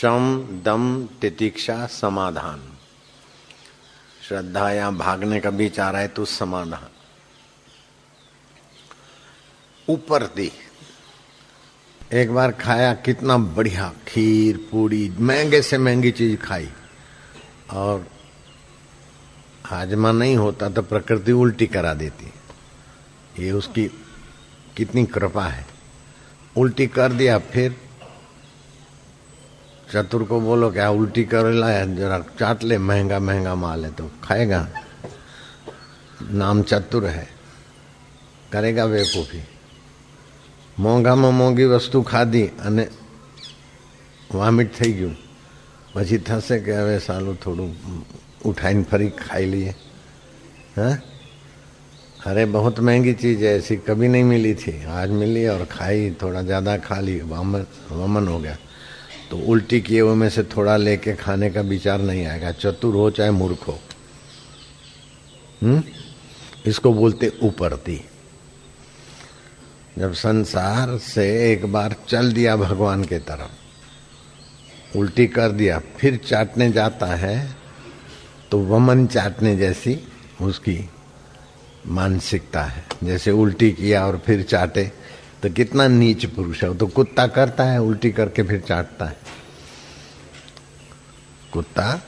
शम, दम, तितिक्षा, समाधान। श्रद्धा या भागने का बीच आ रहा है तो समाधान। ऊपर दी। एक बार खाया, कितना बढ़िया खीर, पूड़ी, महँगे से महँगी चीज़ खाई। और हाजमा नहीं होता तो प्रकृति उल्टी करा देती। ये उसकी कितनी कृपा है। उल्टी कर दिया, फिर चतुर को बोलो क्या उल्टी कर लाया जरा चाट ले महंगा महंगा माल है तो खाएगा नाम चतुर है करेगा बेवकूफी મોંઘામાં મોંઘી વસ્તુ ખાધી અને વોમિટ થઈ ગયું પછી થશે કે હવે સાલું થોડું ઉઠાઈને ફરી ખાઈ લઈએ हाँ अरे बहुत महंगी चीज़ है ऐसी कभी नहीं मिली थी आज मिली और खाई थोड़ा ज़्यादा खा ली वमन वमन हो गया तो उल्टी किए हुए में से थोड़ा लेके खाने का विचार नहीं आएगा। चतुर हो चाहे मूर्ख हो। हम्म? इसको बोलते उपरती जब संसार से एक बार चल दिया भगवान के तरफ़, उल्टी कर दिया, फिर चाटने जाता है तो वमन चाटने जैसी उसकी मानसिकता है। जैसे उल्टी किया और फिर चाटे तो कितना नीच पुरुष है तो कुत्ता करता है, उल्टी करके फिर चाटता है। कुत्ता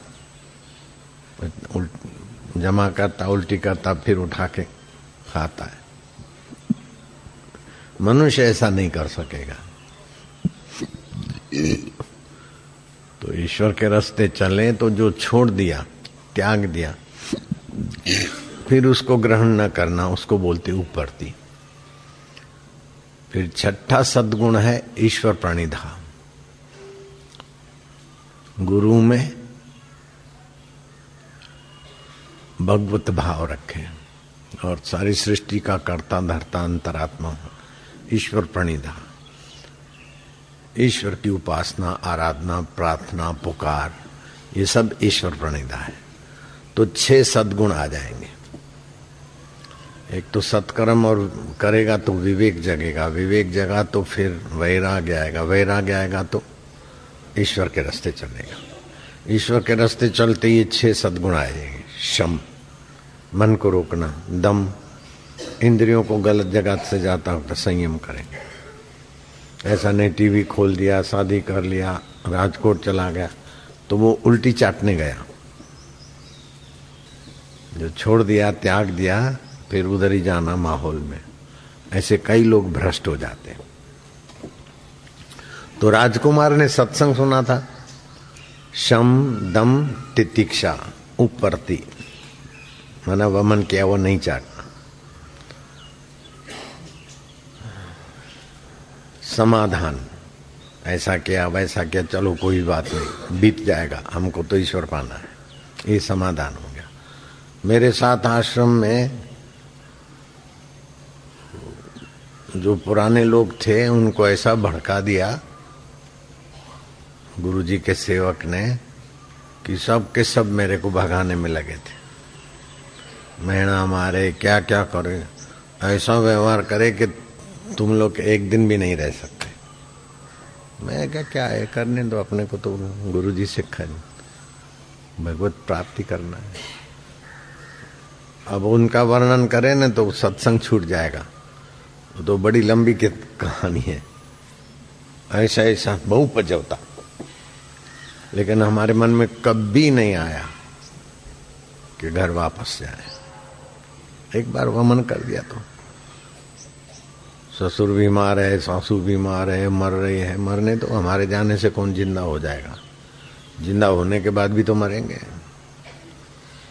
जमा करता, उल्टी करता, फिर उठा के खाता है। मनुष्य ऐसा नहीं कर सकेगा। तो ईश्वर के रास्ते चले तो जो छोड़ दिया, त्याग दिया, फिर उसको ग्रहण न करना, उसको बोलते उपरती फिर छठा सदगुण है ईश्वर प्रणिधा गुरु में भगवत भाव रखे और सारी सृष्टि का कर्ता धरता अंतरात्मा हो। ईश्वर प्रणिधा ईश्वर की उपासना, आराधना, प्रार्थना, पुकार, ये सब ईश्वर प्रणिधा है। तो छह सदगुण आ जाएँगे। एक तो सत्कर्म और करेगा तो विवेक जगेगा, विवेक जगा तो फिर वैराग्य आएगा वैराग्य आएगा तो ईश्वर के रास्ते चलेगा। ईश्वर के रास्ते चलते ये छह सदगुण आएँगे शम, मन को रोकना, दम, इंद्रियों को गलत जगह से जाता हो तो संयम करेंगे ऐसा नहीं, टीवी खोल दिया, शादी कर लिया, राजकोट चला गया तो वो उल्टी चाटने गया। जो छोड़ दिया, त्याग दिया फिर उधर ही जाना माहौल में। ऐसे कई लोग भ्रष्ट हो जाते हैं। तो राजकुमार ने सत्संग सुना था, शम दम तितिक्षा उपरती। माना वमन किया, वो नहीं चाटना। समाधान, ऐसा किया, वैसा किया, चलो कोई बात नहीं, बीत जाएगा, हमको तो ईश्वर पाना है। ये समाधान हो गया। मेरे साथ आश्रम में जो पुराने लोग थे, उनको ऐसा भड़का दिया गुरुजी के सेवक ने कि सब के सब मेरे को भगाने में लगे थे। मैणा मारे क्या क्या करे, ऐसा व्यवहार करे कि तुम लोग एक दिन भी नहीं रह सकते। मैं क्या क्या है? करने दो, अपने को तो गुरु जी सिखा भगवत प्राप्ति करना है। अब उनका वर्णन करें ना तो सत्संग छूट जाएगा। तो बड़ी लंबी कहानी है। ऐसा ऐसा बहु पजवता लेकिन हमारे मन में कभी नहीं आया कि घर वापस जाए। एक बार वमन कर दिया तो। ससुर बीमार है, सासू बीमार है, मर रही है। मरने तो हमारे जाने से कौन ज़िंदा हो जाएगा? ज़िंदा होने के बाद भी तो मरेंगे।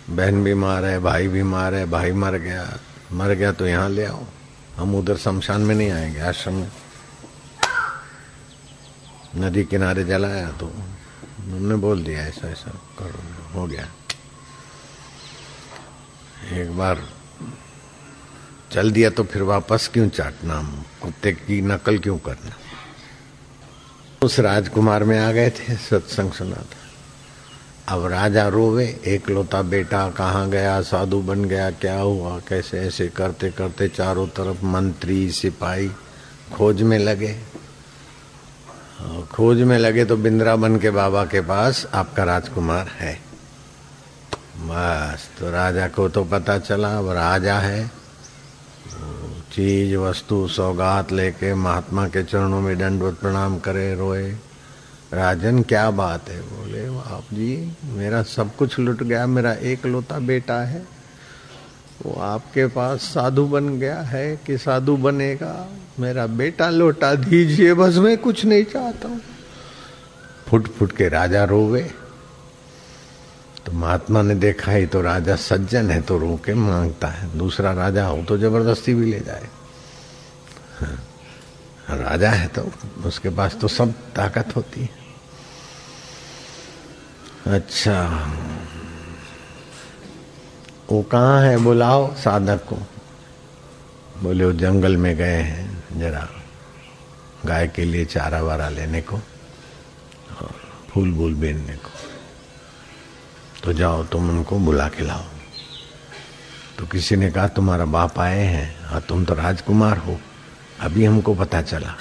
बहन बीमार है, भाई बीमार है, भाई मर गया। मर गया तो यहाँ ले आओ। हम उधर शमशान में नहीं आएँगे, आश्रम में। नदी किनारे जलाया तो उन्होंने बोल दिया, ऐसा ऐसा करो, हो गया। एक बार चल दिया तो फिर वापस क्यों चाटना कुत्ते की नकल क्यों करना? उस राजकुमार में आ गए थे, सत्संग सुना था। अब राजा रोवे, एक लोता बेटा कहाँ गया, साधु बन गया, क्या हुआ, कैसे ऐसे करते करते चारों तरफ़ मंत्री, सिपाही खोज में लगे। खोज में लगे तो बिंद्रावन के बाबा के पास आपका राजकुमार है। बस तो राजा को तो पता चला, अब राजा है। चीज़, वस्तु, सौगात लेके महात्मा के चरणों में दंडवत प्रणाम करे, रोए। राजन, क्या बात है बोले आप जी मेरा सब कुछ लुट गया मेरा एक लोता बेटा है। वो आपके पास साधु बन गया है कि साधु बनेगा? मेरा बेटा लौटा दीजिए बस मैं कुछ नहीं चाहता हूँ। फुट फुट के राजा रोवे। तो महात्मा ने देखा ही तो राजा सज्जन है तो रो के माँगता है। दूसरा राजा हो तो ज़बरदस्ती भी ले जाए। हाँ, राजा है तो उसके पास तो सब ताकत होती है। अच्छा। वो कहाँ है बुलाओ साधक को। बोले, वो जंगल में गए हैं जरा, गाय के लिए चारा वारा लेने को और फूल बूल बेचने को। तो जाओ, तुम उनको बुला के लाओ। तो किसी ने कहा, तुम्हारा बाप आए हैं और तुम तो राजकुमार हो। अभी हमको पता चला।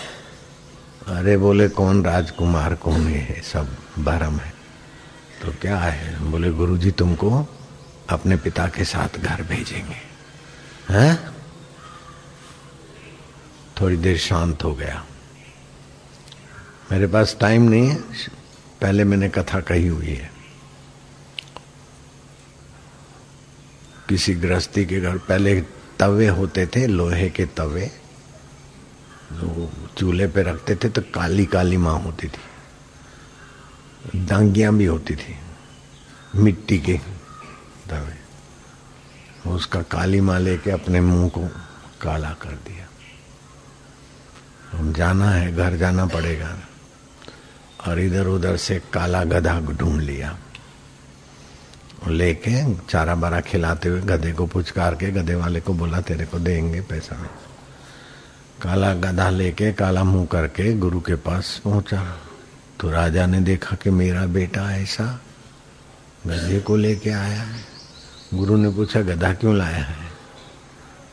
अरे बोले, कौन राजकुमार, कौन है सब, भरम है? तो क्या है? बोले, गुरुजी तुमको अपने पिता के साथ घर भेजेंगे। हैं? थोड़ी देर शांत हो गया। मेरे पास टाइम नहीं है। पहले मैंने कथा कही हुई है। किसी गृहस्थी के घर, पहले तवे होते थे, लोहे के तवे। जो चूल्हे पे रखते थे तो काली काली माँ होती थी। डांगियाँ भी होती थी, मिट्टी के तवे उसका काली माँ लेके अपने मुँह को काला कर दिया। हम जाना है, घर जाना पड़ेगा। और इधर उधर से काला गधा ढूंढ लिया। लेके चारा बारा खिलाते हुए गधे को पुचकार के गधे वाले को बोला, तेरे को देंगे पैसा काला गधा लेके काला मुँह करके गुरु के पास पहुँचा। तो राजा ने देखा कि मेरा बेटा ऐसा गधे को लेके आया है। गुरु ने पूछा, गधा क्यों लाया है?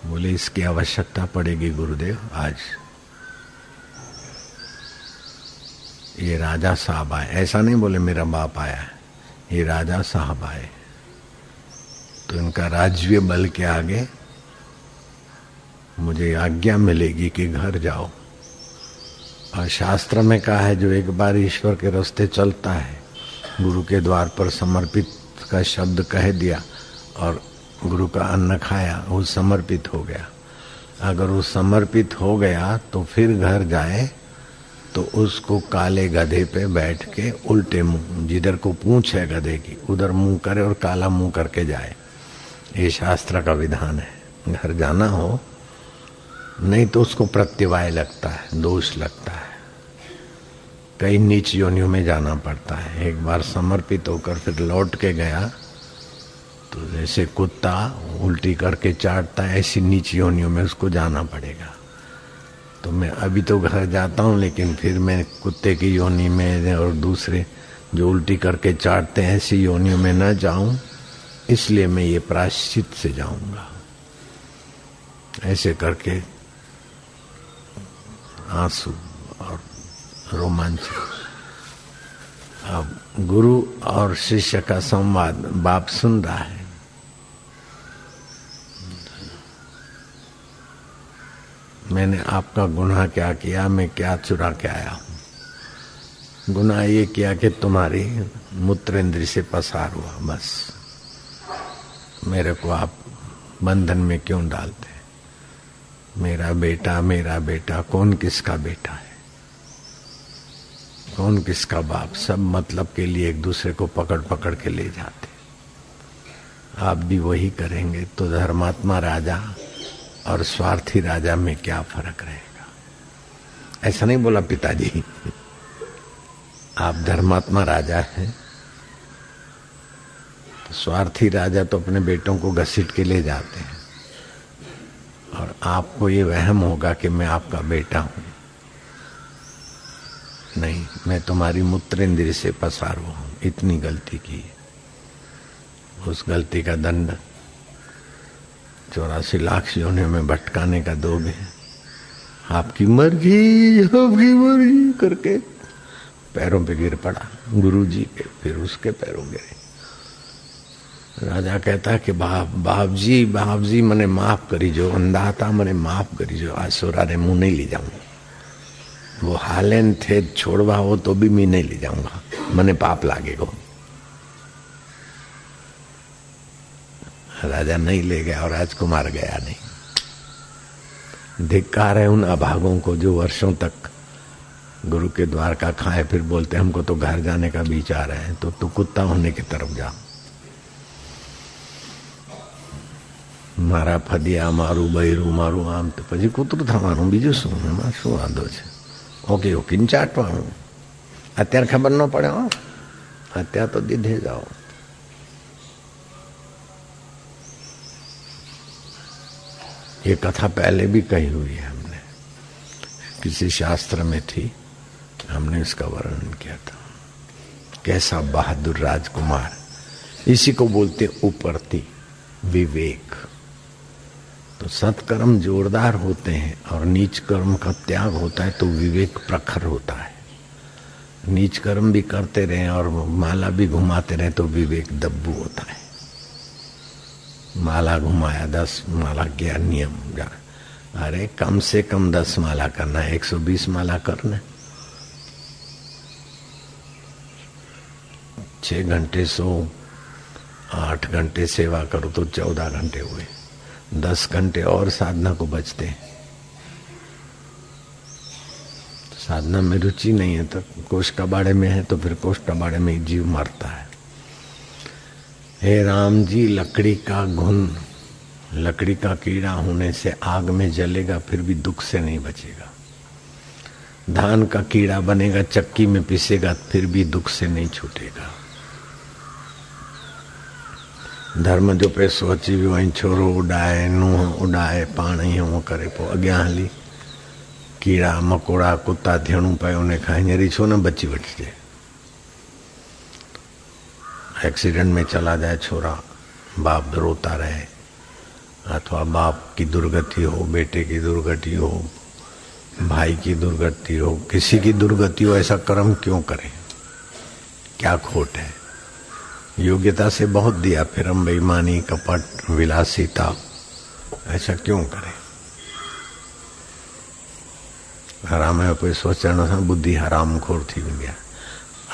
बोले, इसकी आवश्यकता पड़ेगी गुरुदेव, आज। ये राजा साहब आए। ऐसा नहीं बोले, मेरा बाप आया है। ये राजा साहब आए। तो इनका राज्य बल के आगे मुझे आज्ञा मिलेगी कि घर जाओ। और शास्त्र में कहा है, जो एक बार ईश्वर के रास्ते चलता है, गुरु के द्वार पर समर्पित का शब्द कह दिया और गुरु का अन्न खाया, वो समर्पित हो गया। अगर वो समर्पित हो गया तो फिर घर जाए तो उसको काले गधे पे बैठ के उल्टे मुँह, जिधर को पूछ है गधे की, उधर मुँह करे और काला मुँह करके जाए। ये शास्त्र का विधान है। घर जाना हो नहीं तो उसको प्रत्यवाय लगता है, दोष लगता है। कई नीच योनियों में जाना पड़ता है। एक बार समर्पित होकर फिर लौट के गया तो जैसे कुत्ता उल्टी करके चाटता है, ऐसी नीच योनियों में उसको जाना पड़ेगा। तो मैं अभी तो घर जाता हूँ, लेकिन फिर मैं कुत्ते की योनि में और दूसरे जो उल्टी करके चाटते हैं, ऐसी योनियों में न जाऊँ, इसलिए मैं ये प्राश्चित से जाऊँगा। ऐसे करके आँसू और रोमांच अब गुरु और शिष्य का संवाद बाप सुन रहा है। मैंने आपका गुनाह क्या किया, मैं क्या चुरा के आया हूँ? गुनाह ये किया कि तुम्हारी मूत्र इंद्री से पसार हुआ, बस। मेरे को आप बंधन में क्यों डालते? मेरा बेटा मेरा बेटा, कौन किसका बेटा है? कौन किसका बाप? सब मतलब के लिए एक दूसरे को पकड़ पकड़ के ले जाते। आप भी वही करेंगे तो धर्मात्मा राजा और स्वार्थी राजा में क्या फ़र्क रहेगा? ऐसा नहीं बोला पिताजी। आप धर्मात्मा राजा हैं तो स्वार्थी राजा तो अपने बेटों को घसीट के ले जाते हैं। और आपको ये वहम होगा कि मैं आपका बेटा हूँ। नहीं, मैं तुम्हारी मूत्र इंद्र से पसार हुआ हूँ। इतनी गलती की। उस गलती का दंड चौरासी लाख योनियों में भटकाने का दोगे। आपकी मर्ज़ी आपकी मर्ज़ी करके पैरों पे गिर पड़ा। गुरु जी के फिर उसके पैरों गिरे। राजा कहता कि बाप बाप जी बाप जी मने माफ़ करी जो अंधाता मने माफ़ करी जो आसुरा ने मुँह नहीं ले जाऊँगा। वो हालेन थे छोड़वा हो तो भी मैं नहीं ले जाऊँगा। मने पाप लागेगा राजा नहीं ले गया और राजकुमार गया नहीं। धिक्कार है उन अभागों को जो वर्षों तक गुरु के द्वार का खाए, फिर बोलते हमको तो घर जाने का विचार है तो तू कुत्ता होने की तरफ़ जा। મારા ફદિયા મારું બૈરું મારું આમ તો પછી કૂતરું થવાનું બીજું શું એમાં શું વાંધો છે ઓકે ઓકે ચાટવાનું અત્યારે ખબર ન પડે હો અત્યારે તો દીધે જાઓ ये कथा पहले भी कही हुई है हमने किसी शास्त्र में थी हमने इसका वर्णन किया था कैसा बहादुर राजकुमार इसी को बोलते उपरती विवेक तो सत्कर्म जोरदार होते हैं और नीच कर्म का त्याग होता है तो विवेक प्रखर होता है। नीच कर्म भी करते रहे और माला भी घुमाते रहे तो विवेक दब्बू होता है। माला घुमाया, दस माला क्या, नियम अरे कम से कम दस माला करना है, एक सौ बीस माला करना छह घंटे सो, आठ घंटे सेवा करो तो चौदह घंटे हुए। दस घंटे और साधना को बचते हैं। साधना में रुचि नहीं है तो कोष कबाड़े में है तो फिर कोष कबाड़े में जीव मरता है। हे राम जी, लकड़ी का घुन, लकड़ी का कीड़ा होने से आग में जलेगा, फिर भी दुख से नहीं बचेगा। धान का कीड़ा बनेगा, चक्की में पिसेगा, फिर भी दुख से नहीं छूटेगा। धर्म जो पैसो अची वियो ऐं छोरो उॾाए, नुंहुं उॾाए, पाण ई हूअं करे पोइ अॻियाँ हली। कीड़ा, मकोड़ा कुता थियणो पए उन खां हींअर छो न बची वठिजे? एक्सीडेंट में चला जाए छोरा, बाप रोता रहे, अथवा बाप की दुर्गति हो, बेटे की दुर्गति हो, भाई की दुर्गति हो, किसी की दुर्गति हो, ऐसा कर्म क्यों करे? क्या खोट है? योग्यता से बहुत दिया, फिर हम बेईमानी, कपट, विलासिता, ऐसा क्यों करें? हराम है, कोई सोचण सां बुद्धि हराम खोर थी वेंदी आहे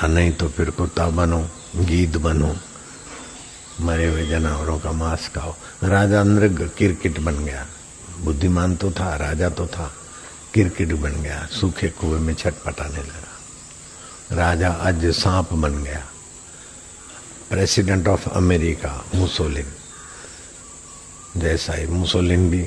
नहीं तो फिर कुत्ता बनो, गीत बनो, मरे हुए जानवरों का मांस खाओ। राजा नृग क्रिकेट बन गया। बुद्धिमान तो था, राजा तो था, क्रिकेट बन गया, सूखे कुएँ में छटपटाने लगा। राजा आज सांप बन गया। प्रेसिडेंट ऑफ़ अमेरिका मुसोलिन जैसा ही मुसोलिन भी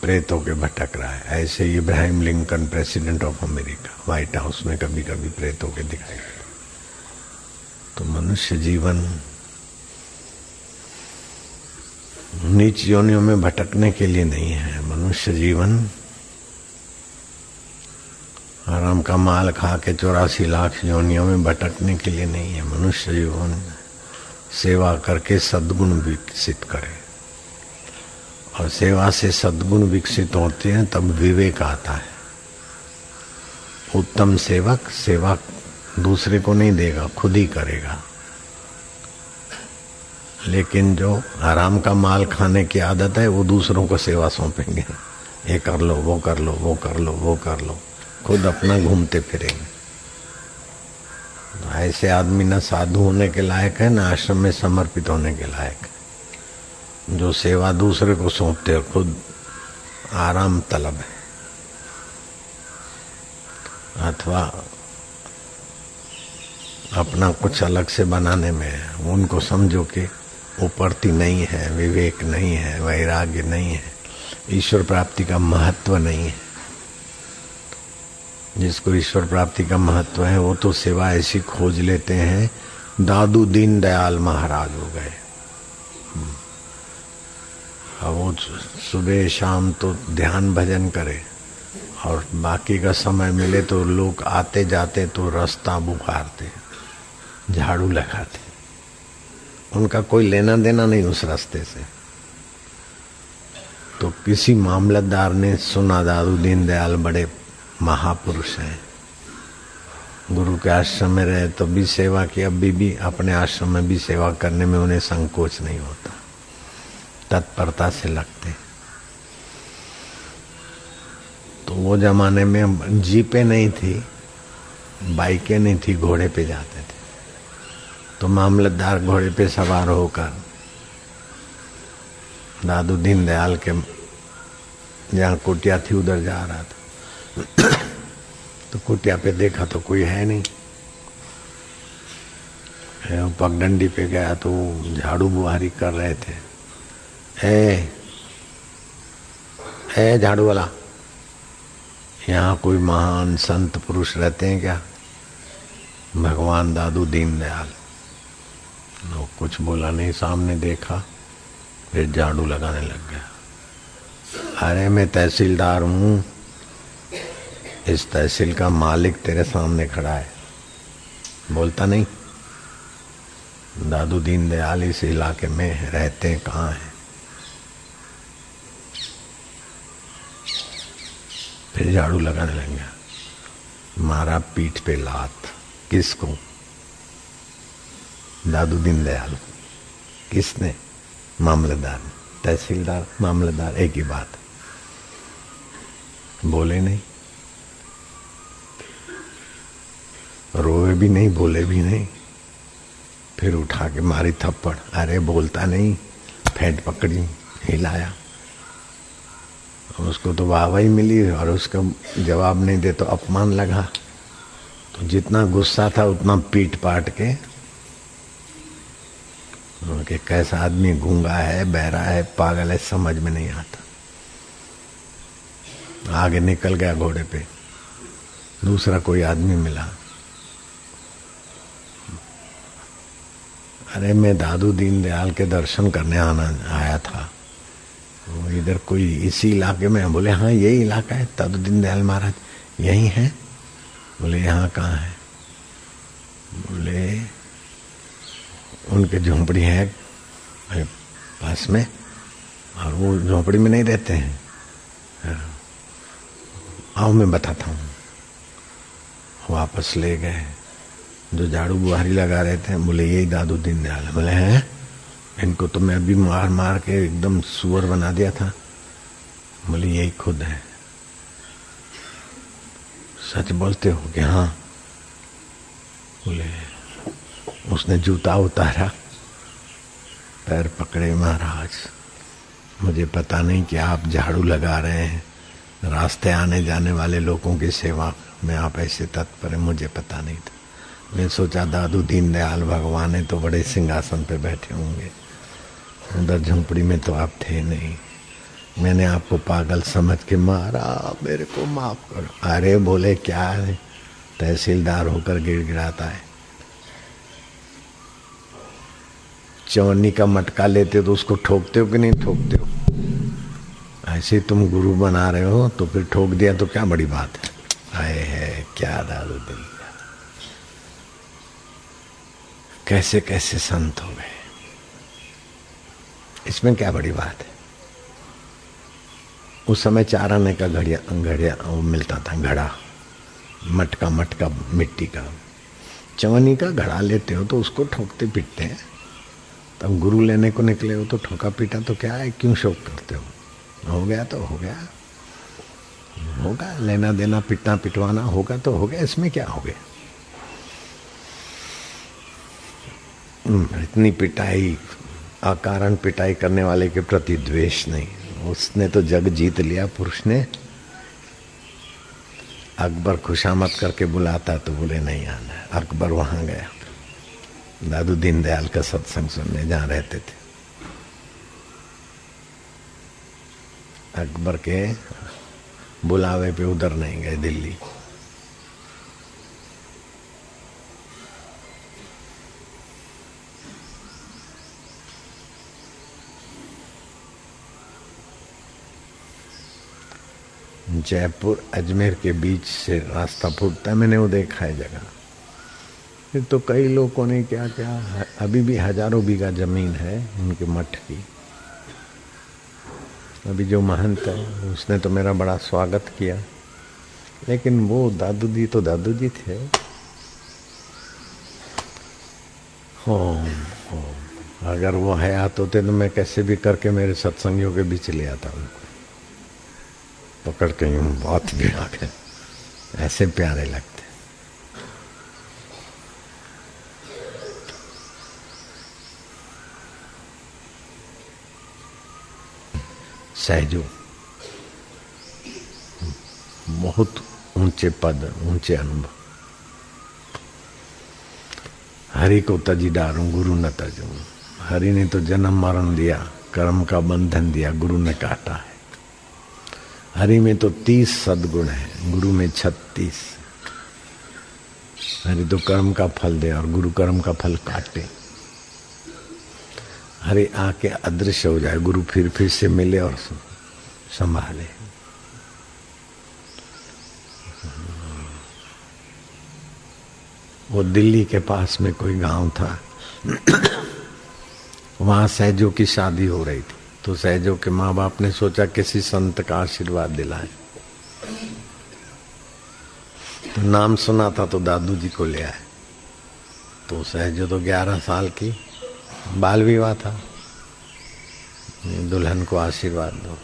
प्रेतों के भटक रहा है। ऐसे ही Ibrahim Lincoln president of America White House में कभी कभी प्रेतों के दिखाई तो मनुष्य जीवन नीच योनियों में भटकने के लिए नहीं है। मनुष्य जीवन आराम का माल खा के चौरासी लाख योनियों में भटकने के लिए नहीं है। मनुष्य जीवन सेवा करके सद्गुण विकसित करे। और सेवा से सद्गुण विकसित होते हैं, तब विवेक आता है। उत्तम सेवक सेवा दूसरे को नहीं देगा, खुद ही करेगा। लेकिन जो आराम का माल खाने की आदत है, वो दूसरों को सेवा सौंपेंगे। ये कर लो, वो कर लो, वो कर लो, वो कर लो। खुद अपना घूमते फिरेंगे। ऐसे आदमी न साधु होने के लायक है, न आश्रम में समर्पित होने के लायक है। जो सेवा दूसरे को सौंपते हो, खुद आराम तलब है। अथवा अपना कुछ अलग से बनाने में उनको समझो कि उपरती नहीं है, विवेक नहीं है, वैराग्य नहीं है, ईश्वर प्राप्ति का महत्व नहीं है। जिसको ईश्वर प्राप्ति का महत्व है, वो तो सेवा ऐसी खोज लेते हैं। दादू दीन दयाल महाराज हो गए। अब वो सुबह शाम तो ध्यान भजन करे, और बाकी का समय मिले तो लोग आते जाते तो रास्ता बुखारते झाड़ू लगाते। उनका कोई लेना देना नहीं उस रास्ते से। तो किसी मामलतदार ने सुना, दादू दीन दयाल बड़े महापुरुष हैं। गुरु के आश्रम में रहे तो भी सेवा की अभी भी अपने आश्रम में भी सेवा करने में उन्हें संकोच नहीं होता। तत्परता से लगते। तो वो जमाने में जीपे नहीं थी, बाइकें नहीं थी, घोड़े पे जाते थे। तो मामलतदार घोड़े पे सवार होकर दादू दीनदयाल के जहाँ कुटिया थी, उधर जा रहा था। तो कुटिया पे देखा तो कोई है नहीं। पगडंडी पे गया तो झाड़ू बुहारी कर रहे थे। है है झाड़ू वाला। यहाँ कोई महान संत पुरुष रहते हैं क्या? भगवान दादू दीन दयाल वो कुछ बोला नहीं, सामने देखा, फिर झाड़ू लगाने लग गया। अरे मैं तहसीलदार हूँ। इस तहसील का मालिक तेरे सामने खड़ा है। बोलता नहीं। दादू दीन दयाल इस इलाके में रहते हैं, कहाँ हैं? फिर झाड़ू लगाने लग गया। मारा पीठ पे लात। किसको? दादू दीन दयाल किसने? मामलेदार तहसीलदार मामलेदार एक ही बात। बोले नहीं। रोए भी नहीं, बोले भी नहीं। फिर उठा के मारी थप्पड़। अरे, बोलता नहीं। फेंट पकड़ी, हिलाया। उसको तो वाहवाही मिली और उसका जवाब नहीं दे तो अपमान लगा। तो जितना गुस्सा था, उतना पीट पाट के कि कैसा आदमी गूँगा है, बहरा है, पागल है, समझ में नहीं आता। आगे निकल गया घोड़े पे। दूसरा कोई आदमी मिला। अरे, मैं दादू दीन दयाल के दर्शन करने आना, आया था। वो इधर कोई इसी इलाके में बोले हाँ यही इलाका है, दादू दीन दयाल महाराज। यही है? बोले, यहाँ कहाँ है? बोले, उनके झोंपड़ी है पास में, और वो झोंपड़ी में नहीं रहते हैं। आओ, मैं बताता हूँ। वापस ले गए। जो झाड़ू बुहारी लगा रहे थे, बोले, यही दादू दीन दयाल बोले, हैं? इनको तो मैं अभी मार मार के एकदम सुअर बना दिया था। बोले, यही खुद है। सच बोलते हो कि हाँ? बोले, उसने जूता उतारा, पैर पकड़े महाराज। मुझे पता नहीं कि आप झाड़ू लगा रहे हैं। रास्ते आने जाने वाले लोगों की सेवा में आप ऐसे तत्पर है, मुझे पता नहीं था। मैं सोचा दादू दीन दयाल भगवान है तो बड़े सिंहासन पे बैठे होंगे। उधर झोंपड़ी में तो आप थे नहीं। मैंने आपको पागल समझ के मारा, मेरे को माफ़ करो। अरे बोले, क्या है? तहसीलदार होकर गिड़गिड़ाता है। चवन्नी का मटका लेते हो तो उसको ठोकते हो कि नहीं ठोकते हो? ऐसे तुम गुरु बना रहे हो तो फिर ठोक दिया तो क्या बड़ी बात है? आए है, क्या दारू दिल कैसे कैसे संत हो गए। इसमें क्या बड़ी बात है? उस समय चार आने का घड़िया घड़िया वो मिलता था, घड़ा। मटका मटका, मिट्टी का। चवनी का घड़ा लेते हो तो उसको ठोकते पीटते हैं। तब गुरु लेने को निकले हो तो ठोका पीटा तो क्या है? क्यों शोक करते हो? हो गया तो हो गया। होगा, लेना देना, पिटना, पिटवाना, होगा तो हो गया इसमें क्या हो गया? इतनी पिटाई अकारण पिटाई करने वाले के प्रति द्वेष नहीं। उसने तो जग जीत लिया, पुरुष ने। अकबर खुशामद करके बुलाता तो बोले, नहीं आना, अकबर वहाँ गया। दादू दीनदयाल का सत्संग सुनने जहाँ रहते थे। अकबर के बुलावे पे उधर नहीं गए, दिल्ली। जयपुर, अजमेर के बीच से रास्ता फूटता है, मैंने वो देखा है जगह। फिर तो कई लोगों ने क्या क्या, अभी भी हज़ारों बीघा ज़मीन है उनके मठ की। अभी जो महंत है, उसने तो मेरा बड़ा स्वागत किया। लेकिन वो दादू जी तो दादू जी थे ओम। अगर वो हयात होते तो मैं कैसे भी करके मेरे सत्संगियों के बीच ले आता उनको। पकड़ के यूँ भी आ गए ऐसे प्यारे लगते सहजो, बहुत ऊँचे पद, ऊँचे अनुभव। हरि को तजी डारू, गुरु न तजू। हरि ने तो जन्म मरण दिया, कर्म का बंधन दिया, गुरु ने काटा है। हरि में तो तीस सदगुण है, गुरु में छत्तीस। हरि तो कर्म का फल दे और गुरु कर्म का फल काटे। हरे आके अदृश्य हो जाए, गुरु फिर फिर से मिले और संभाले। वो दिल्ली के पास में कोई गाँव था। वहाँ सहजो की शादी हो रही थी। तो सहजो के माँ बाप ने सोचा किसी संत का आशीर्वाद दिलाए। तो नाम सुना था तो दादू जी को ले आए। तो सहजो तो ग्यारह साल की बाल विवाह था। दुल्हन को आशीर्वाद दो।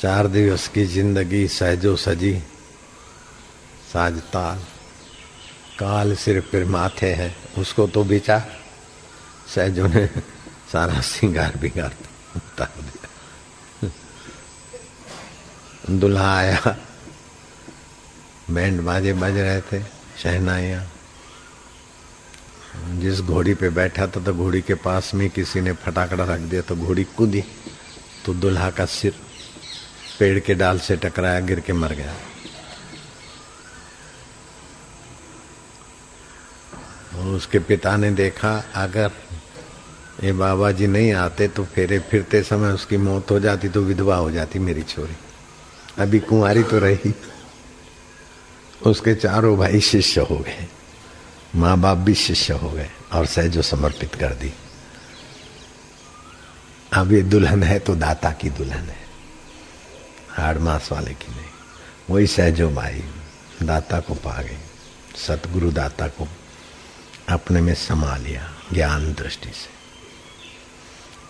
चार दिवस की ज़िंदगी सहजो सजी। साजताल। काल सिर्फ़ फिर माथे है। उसको तो बिचा। सहजो ने सारा सिंगार बिगार उतार दिया। दुल्हा आया बैंड बाजे बज रहे थे, शहनाइया। जिस घोड़ी पे बैठा था तो घोड़ी के पास में किसी ने फटाकड़ा रख दिया तो घोड़ी कूदी तो दुल्हा का सिर पेड़ के डाल से टकराया, गिर के मर गया। और उसके पिता ने देखा, अगर ये बाबा जी नहीं आते तो फेरे फिरते समय उसकी मौत हो जाती तो विधवा हो जाती मेरी छोरी। अभी कुंवारी तो रही। उसके चारों भाई शिष्य हो गए। माँ बाप भी शिष्य हो गए और सहजो समर्पित कर दी। अब ये दुल्हन है तो दाता की दुल्हन है। हाड़ मास वाले की नहीं। वही सहजो भाई, दाता को पा गई। सतगुरु दाता को अपने में समा लिया ज्ञान दृष्टि से।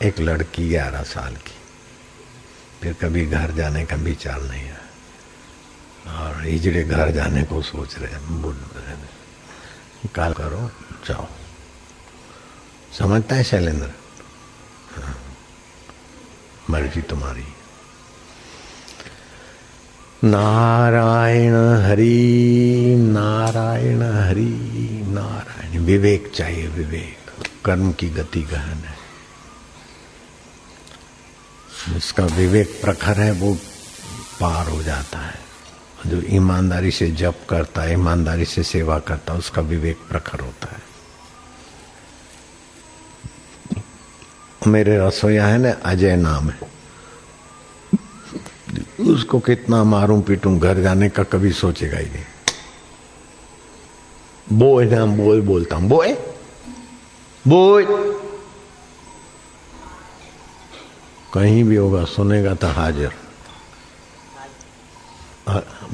एक लड़की ग्यारह साल की। फिर कभी घर जाने का विचार नहीं है और हिजड़े घर जाने को सोच रहे हैं। काल करो, जाओ। समझता है शैलेंद्र? हाँ। मर्ज़ी तुम्हारी। नारायण हरि नारायण हरि, नारायण। विवेक चाहिए, विवेक। कर्म की गति गहन है। जिसका विवेक प्रखर है, वो पार हो जाता है। जो ईमानदारी से जप करता है, ईमानदारी से सेवा करता है, उसका विवेक प्रखर होता है। मेरे रसोईया है ना, अजय नाम है। उसको कितना मारूं पीटूं, घर जाने का कभी सोचेगा ही नहीं। बोए नाम बोल बोलता हूँ, बोए। बोए। कहीं भी होगा, सुनेगा तो हाजिर।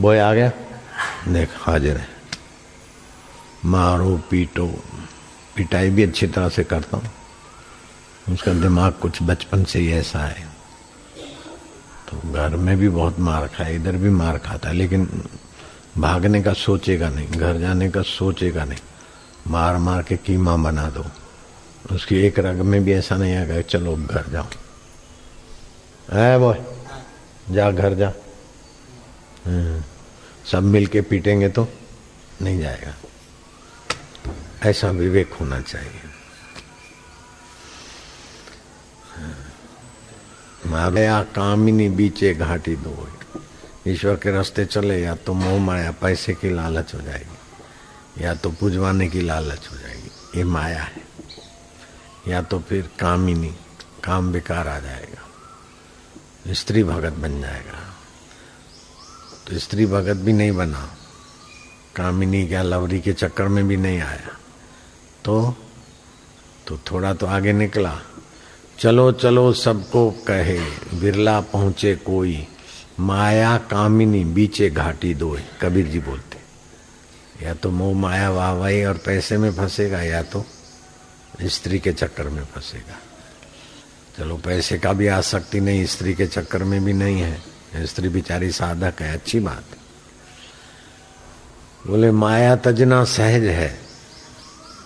बोए आ गया? देख, हाजिर है। मारो, पीटो। पिटाई भी अच्छी तरह से करता हूँ। उसका दिमाग कुछ बचपन से ही ऐसा है। तो घर में भी बहुत मार खाए इधर भी मार खाता है लेकिन भागने का सोचेगा नहीं, घर जाने का सोचेगा नहीं। मार मार के कीमा बना दो। उसकी एक रग में भी ऐसा नहीं आएगा, चलो घर जाओ। है बॉय जा घर जा। हम्म। सब मिल के पीटेंगे तो नहीं जाएगा। ऐसा विवेक होना चाहिए। माया कामिनी बीचे घाटी दो ईश्वर के रास्ते चले या तो मोह माया पैसे की लालच हो जाएगी या तो पुजवाने की लालच हो जाएगी ये माया है या तो फिर कामिनी काम बेकार आ जाएगा स्त्री भगत बन जाएगा तो स्त्री भगत भी नहीं बना कामिनी क्या लवरी के चक्कर में भी नहीं आया तो तो थोड़ा तो आगे निकला चलो चलो सबको कहे बिरला पहुंचे कोई माया कामिनी बीचे घाटी दो कबीर जी बोलते या तो मोह माया वाहवाही और पैसे में फंसेगा या तो स्त्री के चक्कर में फंसेगा चलो पैसे का भी आसक्ति नहीं स्त्री के चक्कर में भी नहीं है स्त्री बेचारी साधक है अच्छी बात બોલે માયા તજના સહેજ હે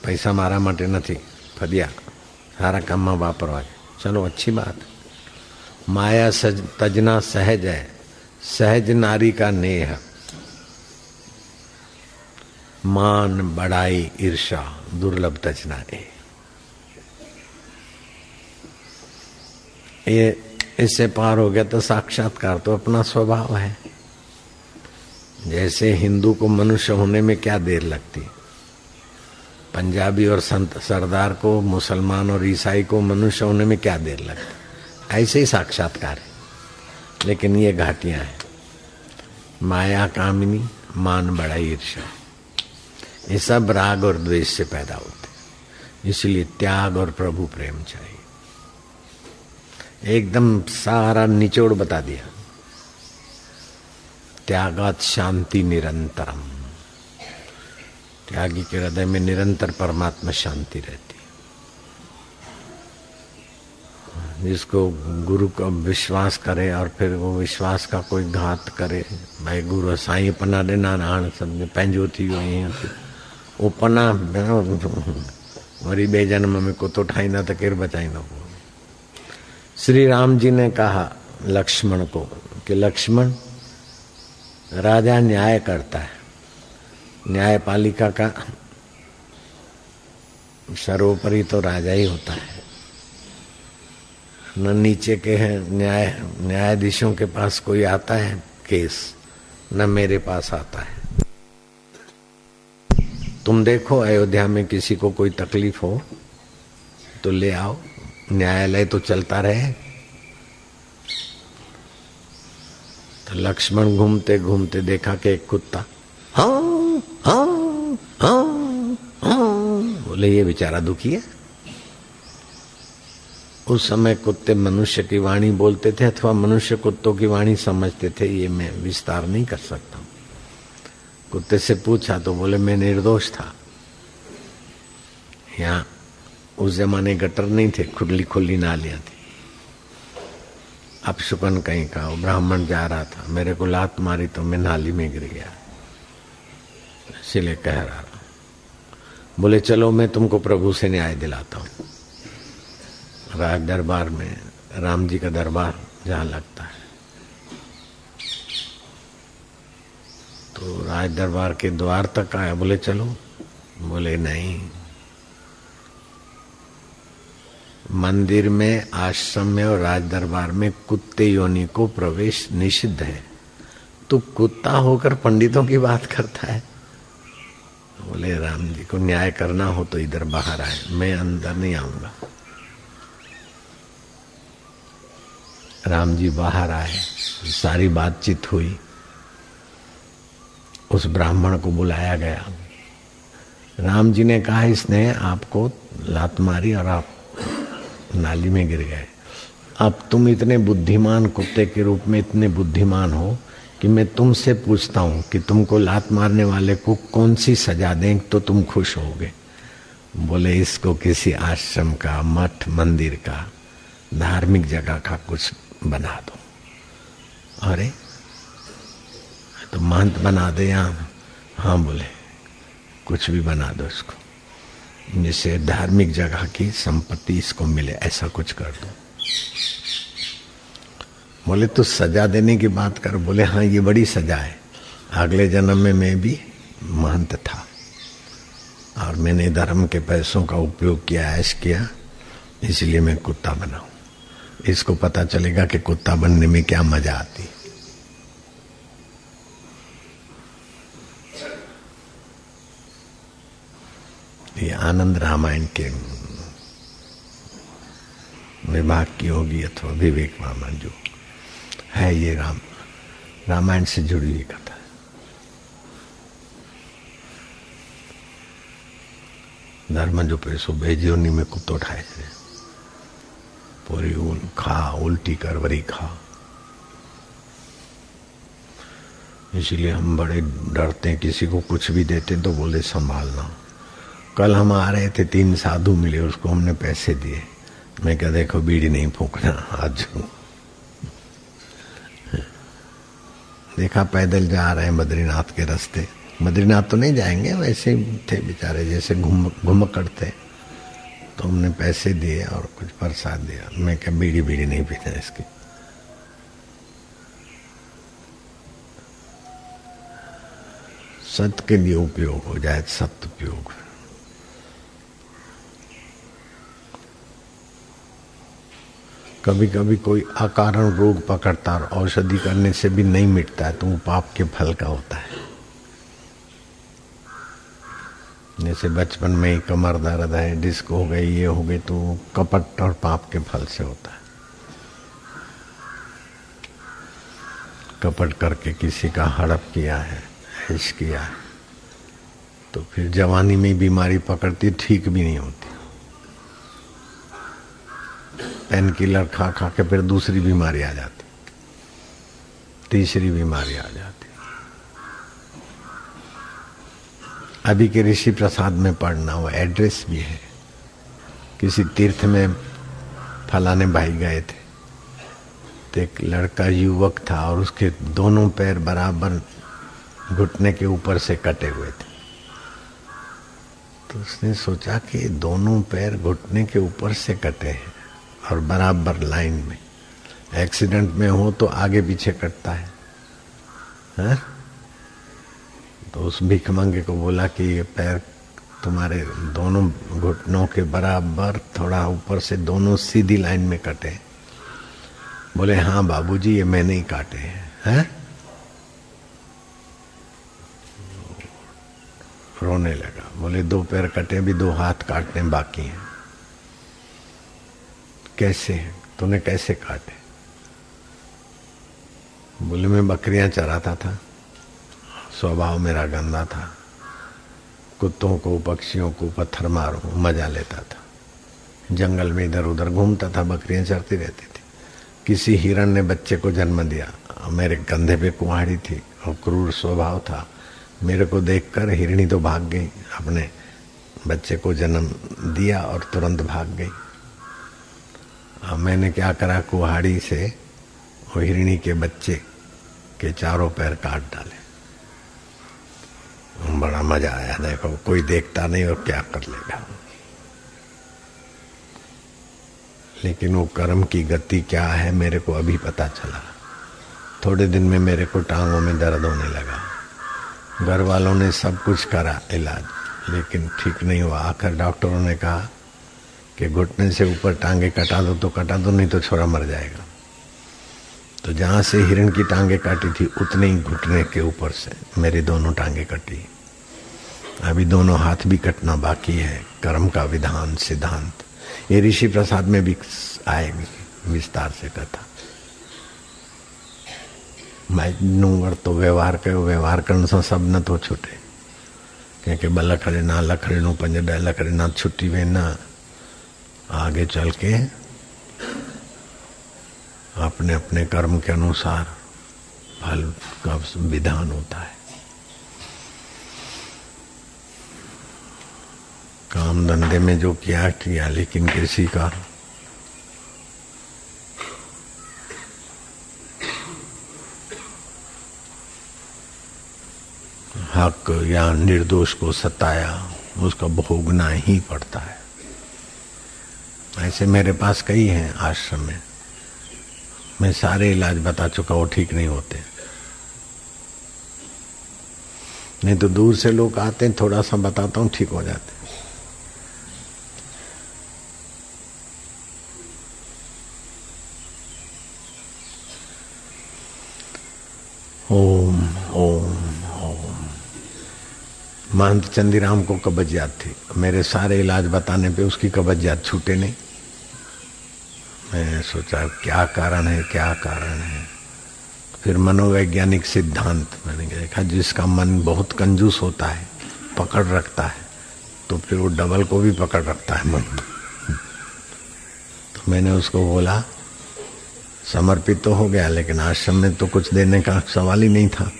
પૈસા મારા માટે નથી ફદિયા સારા કામમાં વાપરવા ચલો अच्छी बात। माया सज, तजना सहज है। सहज नारी का नेह। मान बड़ाई ईर्षा दुर्लभ तजना ये, इससे पार हो गया तो साक्षात्कार तो अपना स्वभाव है। जैसे हिंदू को मनुष्य होने में क्या देर लगती? पंजाबी और संत सरदार को, मुसलमान और ईसाई को, मनुष्य होने में क्या देर लगती? ऐसे ही साक्षात्कार है। लेकिन ये घाटियाँ हैं। माया कामिनी, मान बड़ा ईर्षा ये सब राग और द्वेष से पैदा होते इसलिए त्याग और प्रभु प्रेम चाहिए। एकदम सारा निचोड़ बता दिया। त्यागात शांति निरंतरम। त्यागी के हृदय में निरंतर परमात्मा शांति रहती जिसको गुरु का विश्वास करे और फिर वो विश्वास का कोई घात करे, भाई गुरु साई पना ॾिना हाणे सभु पंहिंजो थी ईअं वो पना वरी ॿिए जन्म में कुतो त केरु बचाईंदो श्री राम जी ने कहा लक्ष्मण को कि लक्ष्मण, राजा न्याय करता है। न्यायपालिका का सर्वोपरि तो राजा ही होता है। न नीचे के हैं, न्याय, न्यायाधीशों के पास कोई आता है केस, न मेरे पास आता है। तुम देखो, अयोध्या में किसी को कोई तकलीफ़ हो तो ले आओ। न्यायालय तो चलता रहे। तो लक्ष्मण घूमते घूमते देखा कि एक कुत्ता हाँ हाँ हाँ हाँ। बोले, ये बेचारा दुखी है? उस समय कुत्ते मनुष्य की वाणी बोलते थे अथवा मनुष्य कुत्तों की वाणी समझते थे, ये मैं विस्तार नहीं कर सकता। कुत्ते से पूछा तो बोले, मैं निर्दोष था। यहाँ उस जमाने गटर नहीं थे, खुली खुली नालियाँ थी। अब अपशुकन कहीं का, ब्राह्मण जा रहा था। मेरे को लात मारी तो मैं नाली में गिर गया। इसीलिए कह रहा बोले, चलो, मैं तुमको प्रभु से न्याय दिलाता हूँ। राज दरबार में, राम जी का दरबार जहाँ लगता है। तो राज दरबार के द्वार तक आया। बोले, चलो। बोले, नहीं। मंदिर में, आश्रम में और राज दरबार में कुत्ते योनि को प्रवेश निषिद्ध है। तू कुत्ता होकर पंडितों की बात करता है। बोले राम जी को न्याय करना हो तो इधर बाहर आए। मैं अंदर नहीं आऊँगा। राम जी बाहर आए। सारी बातचीत हुई। उस ब्राह्मण को बुलाया गया। राम जी ने कहा, इसने आपको लात मारी और आप नाली में गिर गए। अब तुम इतने बुद्धिमान कुत्ते के रूप में इतने बुद्धिमान हो कि मैं तुमसे पूछता हूँ कि तुमको लात मारने वाले को कौन सी सजा दें तो तुम खुश होगे। बोले, इसको किसी आश्रम का, मठ, मंदिर का, धार्मिक जगह का कुछ बना दो। अरे तो महंत बना दे या हाँ बोले, कुछ भी बना दो इसको। जिससे धार्मिक जगह की संपत्ति इसको मिले, ऐसा कुछ कर दो। बोले तो सजा देने की बात कर। बोले हाँ ये बड़ी सजा है। अगले जन्म में मैं भी महंत था और मैंने धर्म के पैसों का उपयोग किया, ऐश किया, इसलिए मैं कुत्ता बना बनाऊ इसको पता चलेगा कि कुत्ता बनने में क्या मज़ा आती ये आनंद रामायण के विभाग की होगी अथवा विवेक रामायण जो है ये राम। रामायण से जुड़ी हुई कथा। धर्म जो पैसो बेजोनी में कुत्तो ठाए छे पूरी उल खा, उल्टी कर, वरी खा। इसलिए हम बड़े डरते हैं, किसी को कुछ भी देते तो बोले, संभालना। कल हम आ रहे थे, तीन साधु मिले, उसको हमने पैसे दिए। मैं क्या देखो, बीड़ी नहीं फूकना, आज देखा पैदल जा रहे हैं बद्रीनाथ के रास्ते। बद्रीनाथ तो नहीं जाएँगे, वैसे ही थे बेचारे, जैसे घूम घूम करते। तो हमने पैसे दिए और कुछ प्रसाद दिया। मैं क्या बीड़ी बीड़ी नहीं पीते इसकी। सत्य के लिए उपयोग हो जाए सत्य उपयोग। कभी कभी कोई अकारण रोग पकड़ता और औषधि करने से भी नहीं मिटता है तो वो पाप के फल का होता है। जैसे बचपन में ही कमर दर्द है, डिस्क हो गई, ये हो गई तो कपट और पाप के फल से होता है। कपट करके किसी का हड़प किया है, ऐश किया है तो फिर जवानी में बीमारी पकड़ती, ठीक भी नहीं होती। पेन किलर खा खा के फिर दूसरी बीमारी आ जाती। तीसरी बीमारी आ जाती। अभी के ऋषि प्रसाद में पढ़ना, वो एड्रेस भी है। किसी तीर्थ में फलाने भाई गए थे। तो एक लड़का युवक था और उसके दोनों पैर बराबर घुटने के ऊपर से कटे हुए थे। तो उसने सोचा कि दोनों पैर घुटने के ऊपर से कटे हैं। और बराबर लाइन में। एक्सीडेंट में हो तो आगे पीछे कटता है, है? तो उस भिख मंगे को बोला कि ये पैर तुम्हारे दोनों घुटनों के बराबर थोड़ा ऊपर से दोनों सीधी लाइन में कटे बोले हाँ बाबूजी ये मैंने ही काटे हैं। है? रोने लगा। बोले दो पैर कटे भी दो हाथ काटने बाकी हैं। कैसे हैं? तूने कैसे काटे बोले मैं बकरियाँ चराता था। स्वभाव मेरा गंदा था। कुत्तों को, पक्षियों को पत्थर मारो, मज़ा लेता था। जंगल में इधर उधर घूमता था, बकरियाँ चरती रहती थी। किसी हिरण ने बच्चे को जन्म दिया। मेरे कंधे पे कुहाड़ी थी और क्रूर स्वभाव था। मेरे को देखकर हिरणी तो भाग गई। अपने बच्चे को जन्म दिया और तुरंत भाग गई। अब मैंने क्या करा, कुहाड़ी से वो हिरणी के बच्चे के चारों पैर काट डाले। बड़ा मज़ा आया, देखो, कोई देखता नहीं और क्या कर लेगा। लेकिन वो कर्म की गति क्या है, मेरे को अभी पता चला। थोड़े दिन में मेरे को टांगों में दर्द होने लगा। घर वालों ने सब कुछ करा इलाज, लेकिन ठीक नहीं हुआ। आखिर डॉक्टरों ने कहा कि घुटने से ऊपर टांगे कटा दो तो कटा दो, नहीं तो छोरा मर जाएगा। तो जहाँ से हिरण की टांगे काटी थी, उतने ही घुटने के ऊपर से मेरी दोनों टांगे कटी। अभी दोनों हाथ भी कटना बाकी है, कर्म का विधान, सिद्धांत। ये ऋषि प्रसाद में भी आएगी विस्तार से कथा। मैनु तो व्यवहार कर व्यवहार करने से सब न तो छुटे। ब लखड़े ना लखड़े लख पंजे पंज लखड़े ना छुट्टी वे ना। आगे चल के अपने अपने कर्म के अनुसार फल का विधान होता है। काम धंधे में जो किया किया, लेकिन किसी का। हक या निर्दोष को सताया, उसका भोगना ही पड़ता है। ऐसे मेरे पास कई हैं आश्रम में। मैं सारे इलाज बता चुका वो ठीक नहीं होते। नहीं तो दूर से लोग आते हैं, थोड़ा सा बताता हूँ, ठीक हो जाते ओम ओम। महंत चंदीराम को कब्जियात थी। मेरे सारे इलाज बताने पे उसकी कब्जियात छूटे नहीं। मैं सोचा, क्या कारण है, क्या कारण है? फिर मनोवैज्ञानिक सिद्धांत, मैंने देखा, जिसका मन बहुत कंजूस होता है, पकड़ रखता है तो फिर वो डबल को भी पकड़ रखता है मन। तो मैंने उसको बोला, समर्पित तो हो गया, लेकिन आश्रम में तो कुछ देने का सवाल ही नहीं था।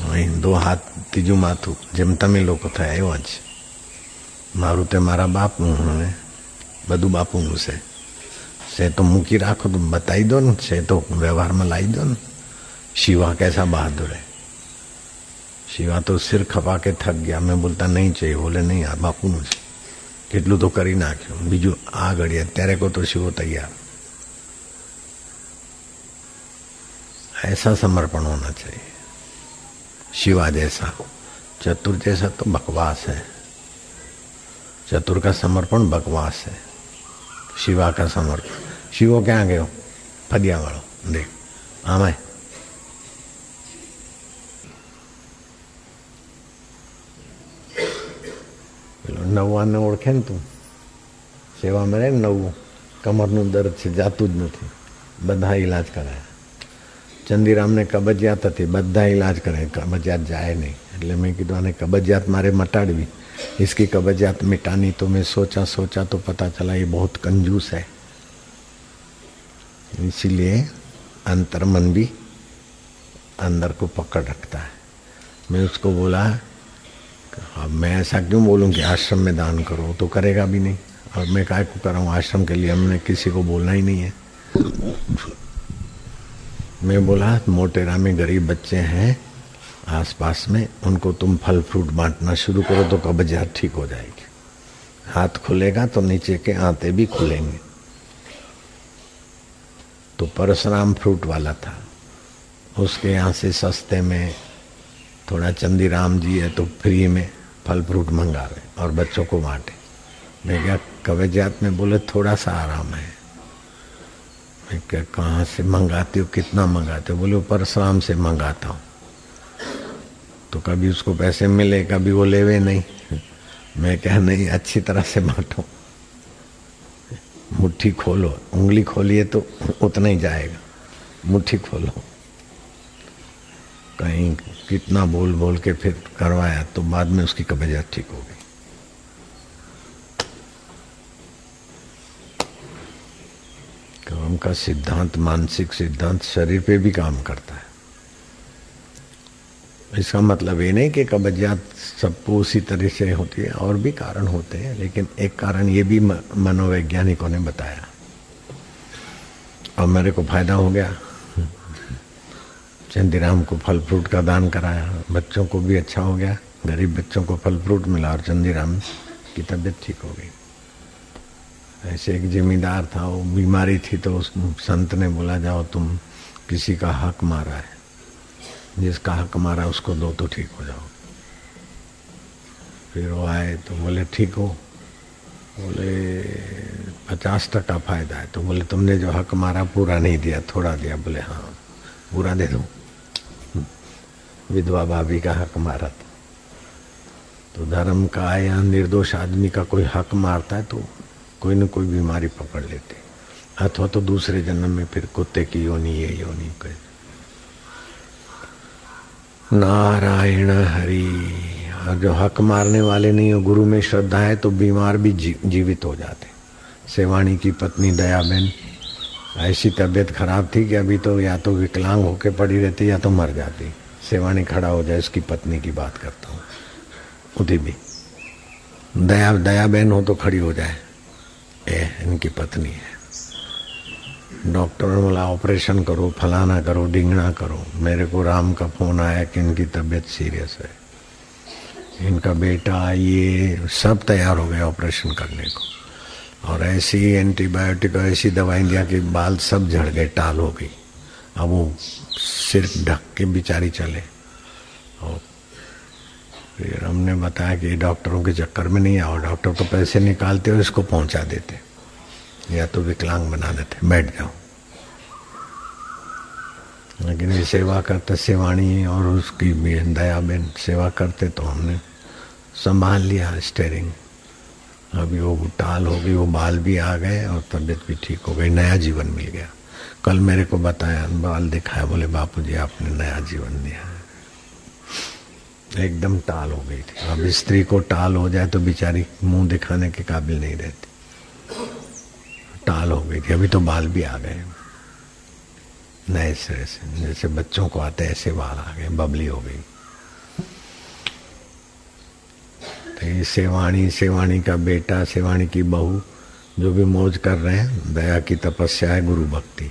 वही दो हाथ तीजू माथू જેમ તમે લોકો થાય આવ્યો જ મારું તે મારા બાપનું અને બધું બાપુનું છે से तो મૂકી રાખો તો બતાવી દો ને से તો વ્યવહારમાં લાવી દો ને शिवा कैसा बहादुर है शिवा तो सिर खपा के थक गया मैं बोलता नहीं चाहिए बोले नहीं यार બાપુનું છે કેટલું તો કરી નાખ્યું બીજું આ ઘડી અત્યારે કો તો શિવો તૈયાર ऐसा समर्पण होना चाहिए शिवा जैसा चतुर जैसा तो बकवास है चतुर का समर्पण बकवास है शिवा का समर्पण शिवो क्या गयो फदिया वालो देख आमाय પેલો નવવાને ઓળખે ને તું સેવામાં રહે ને નવવું કમરનું દર્દ છે જાતું જ નથી બધા ઈલાજ કરાયા ચંદીરામને કબજિયાત હતી બધા ઈલાજ કરે કબજિયાત જાય નહીં એટલે મેં કીધું આને કબજિયાત મારે મટાડવી इसकी कबजियात मिटानी तो मैं सोचा सोचा तो पता चला ये बहुत कंजूस है इसीलिए अंतर मन भी अंदर को पकड़ रखता है मैं उसको बोला अब मैं ऐसा क्यों बोलूं कि आश्रम में दान करो तो करेगा भी नहीं और मैं काय को कराऊँ आश्रम के लिए हमने किसी को बोलना ही नहीं है मैं बोला, मोटेरा में गरीब बच्चे हैं, आसपास में, उनको तुम फल फ्रूट बांटना शुरू करो तो कब्जियात ठीक हो जाएगी। हाथ खुलेगा तो नीचे के आते भी खुलेंगे। तो परशुराम फ्रूट वाला था। उसके यहाँ से सस्ते में थोड़ा चंदीराम जी है तो फ्री में फल फ्रूट मंगा रहे और बच्चों को बांटे। मैं क्या कब्जियात में बोले, थोड़ा सा आराम है। मैं क्या, कहाँ से मंगाते हो, कितना मंगाते हो? बोले परशुराम से मंगाता हूँ। तो कभी उसको पैसे मिले, कभी वो लेवे नहीं। मैं क्या नहीं, अच्छी तरह से बांटो। मुट्ठी खोलो। उंगली खोलिए तो उतना ही जाएगा। मुट्ठी खोलो। कहीं कितना बोल बोल के फिर करवाया तो बाद में उसकी कब्जियत ठीक हो गई। काम का सिद्धांत, मानसिक सिद्धांत शरीर पे भी काम करता है। इसका मतलब ये नहीं कि कब्जियात सबको उसी तरह से होती है, और भी कारण होते हैं, लेकिन एक कारण ये भी मनोवैज्ञानिकों ने बताया। और मेरे को फ़ायदा हो गया। चंदीराम को फल फ्रूट का दान कराया, बच्चों को भी अच्छा हो गया। गरीब बच्चों को फल फ्रूट मिला और चंदीराम की तबीयत ठीक हो गई। ऐसे एक जिम्मेदार था, वो बीमारी थी तो उस संत ने बोला, जाओ तुम किसी का हक मारा है। जिसका हक मारा उसको दो तो ठीक हो जाओ। फिर वो आए तो बोले, ठीक हो। बोले, पचास टका फ़ायदा है। तो बोले, तुमने जो हक मारा, पूरा नहीं दिया, थोड़ा दिया। बोले हाँ पूरा दे दो। विधवा भाभी का हक मारा था। तो धर्म का या निर्दोष आदमी का कोई हक मारता है तो कोई न कोई बीमारी पकड़ लेते। अथवा तो दूसरे जन्म में फिर कुत्ते की योनी ये योनी कहते नारायण हरि और जो हक मारने वाले नहीं हो गुरु में श्रद्धा है तो बीमार भी जी, जीवित हो जाते। सेवाणी की पत्नी दयाबेन ऐसी तबीयत खराब थी कि अभी तो या तो विकलांग होके पड़ी रहती या तो मर जाती। सेवाणी खड़ा हो जाए उसकी पत्नी की बात करता हूँ। उदी भी। दया दया बहन हो तो खड़ी हो जाए। ए, इनकी पत्नी है। डॉक्टर ने बोला, ऑपरेशन करो, फलाना करो डिंगना करो। मेरे को राम का फ़ोन आया कि इनकी तबीयत सीरियस है। इनका बेटा ये सब तैयार हो गया ऑपरेशन करने को। और ऐसी एंटीबायोटिक और ऐसी दवाई दिया कि बाल सब झड़ गए, टाल हो गई। अब वो सिर्फ़ ढक के बेचारी चले। और फिर हमने बताया कि डॉक्टरों के चक्कर में नहीं आओ, डॉक्टर तो पैसे निकालते और इसको पहुँचा देते। या तो विकलांग बना देते, बैठ जाओ। लेकिन ये सेवा करते, सेवाणी और उसकी भी दया बेन सेवा करते तो हमने संभाल लिया स्टेरिंग अभी वो टाल हो गई, वो बाल भी आ गए और तबीयत भी ठीक हो गई, नया जीवन मिल गया। कल मेरे को बताया, बाल दिखाया, बोले बापू जी आपने नया जीवन दिया एकदम टाल हो गई थी। अब स्त्री को टाल हो जाए तो बेचारी मुँह दिखाने के काबिल नहीं रहती। टाल हो गई थी। अभी तो बाल भी आ गए। नए सिरे से, जैसे बच्चों को आते ऐसे बाल आ गए, बबली हो गई। तो ये सेवाणी सेवाणी का बेटा, सेवाणी की बहू, जो भी मौज कर रहे हैं, दया की तपस्या है, गुरु भक्ति।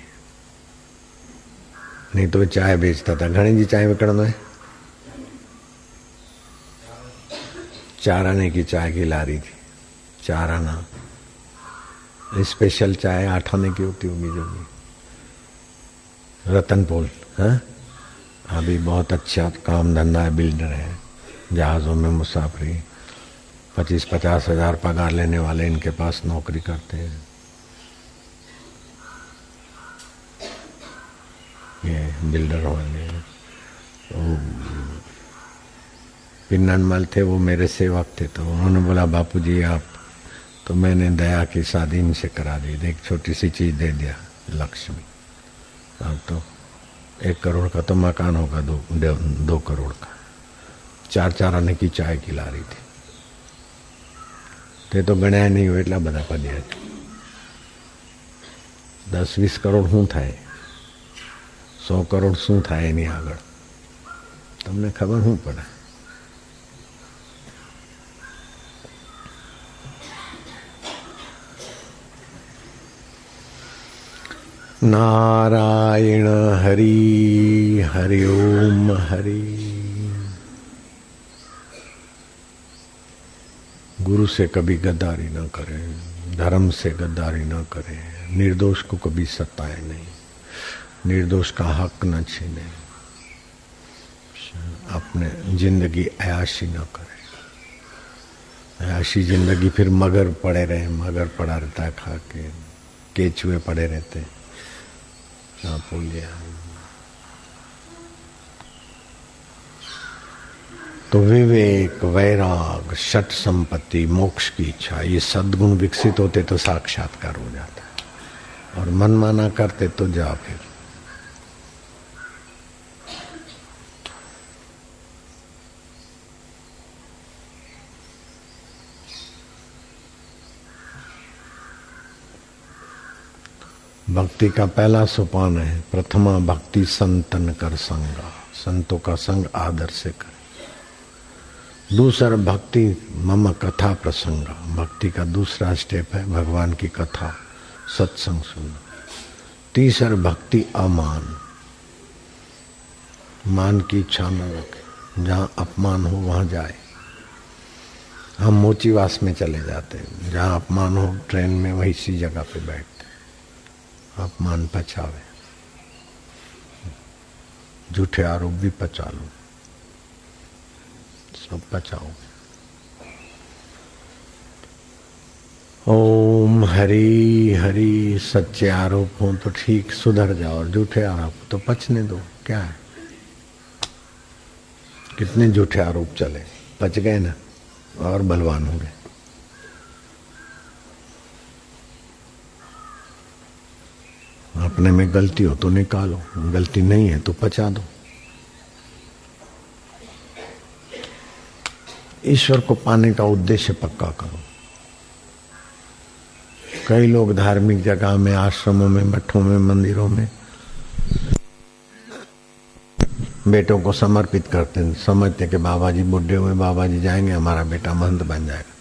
नहीं तो चाय बेचता था। घणी जी चाय विकणंदो है? चार आने की चाय की लारी थी। चार आना स्पेशल चाय आठ आने की होती होगी जो भी। रतन पोल, है? हाँ? अभी बहुत अच्छा काम धंधा है बिल्डर है। जहाज़ों में मुसाफरी। पच्चीस, पचास हज़ार पगार लेने वाले इनके पास नौकरी करते हैं। ये बिल्डर वाले तो पिन्नमल थे वो मेरे सेवक थे तो उन्होंने बोला बापू जी आप तो मैंने दया की शादी इनसे करा दी एक छोटी सी चीज दे दिया लक्ष्मी अब तो एक करोड़ का तो मकान होगा दो दो करोड़ का चार चार आने की चाय की ला रही थी તે તો ગણ્યા નહીં હોય એટલા બધા પદ્યા છે દસ વીસ કરોડ શું થાય સો કરોડ શું થાય એની આગળ તમને ખબર શું પડે नारायण हरि हरि ओम, हरि। गुरु से कभी गद्दारी न करें, धर्म से गद्दारी न करें, निर्दोष को कभी सताए नहीं, निर्दोष का हक न छीने, अपने ज़िंदगी अयाशी न करें। अयाशी ज़िंदगी फिर मगर पड़े रहे, मगर पड़ा रहता है खा के केचुए पड़े रहते हैं। पुलिया तो विवेक, वैराग षट संपत्ति, मोक्ष की इच्छा, ये सद्गुण विकसित होते तो साक्षात्कार हो जाता। है और मनमाना करते तो जा फिर। भक्ति का पहला सोपान है, प्रथमा भक्ति संतन कर संगा, संतों का संग आदर से कर। दूसरा भक्ति मम कथा प्रसंग, भक्ति का दूसरा स्टेप है भगवान की कथा, सत्संग सुनना। तीसरा भक्ति अमान, मान की इच्छा न रखे, जहाँ अपमान हो वहाँ जाए। हम मोचीवास में चले जाते हैं, जहाँ अपमान हो, ट्रेन में वही सी जगह पे बैठ अपमान पचावे झूठे आरोप भी पचा लो सब पचाओ ओम हरी हरी, सच्चे आरोप हो तो ठीक, सुधर जाओ और झूठे आरोप तो पचने दो। क्या है? कितने झूठे आरोप चले? पच गए ना? और बलवान हो गए। अपने में गलती हो तो निकालो, गलती नहीं है तो पचा दो। ईश्वर को पाने का उद्देश्य पक्का करो। कई लोग धार्मिक जगह में, आश्रमों में, मठों में, मंदिरों में बेटों को समर्पित करते हैं। समझते कि बाबा जी बुढ़े हुए बाबा जी जाएँगे, हमारा बेटा महंत बन जाएगा।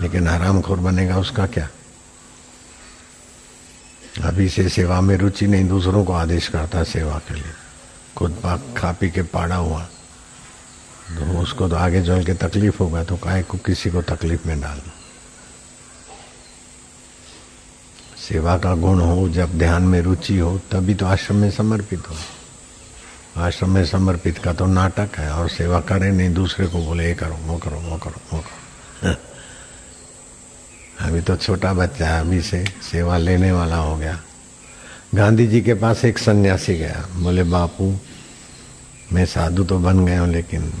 लेकिन हराम खोर बनेगा उसका क्या? अभी से सेवा में रुचि नहीं, दूसरों को आदेश करता सेवा के लिए। खुद पाक खा पी के पाड़ा हुआ। तो उसको तो आगे चल के तकलीफ़ होगा तो काय को किसी को तकलीफ़ में डालना सेवा का गुण हो, जब ध्यान में रुचि हो, तभी तो आश्रम में समर्पित हो। आश्रम में समर्पित का तो नाटक है, और सेवा करे नहीं, दूसरे को बोले, ये करो, वो करो वो करो वो करो। अभी तो छोटा बच्चा है, अभी से सेवा लेने वाला हो गया। गांधी जी के पास एक सन्यासी गया, बोले, बापू, मैं साधु तो बन गया हूँ, लेकिन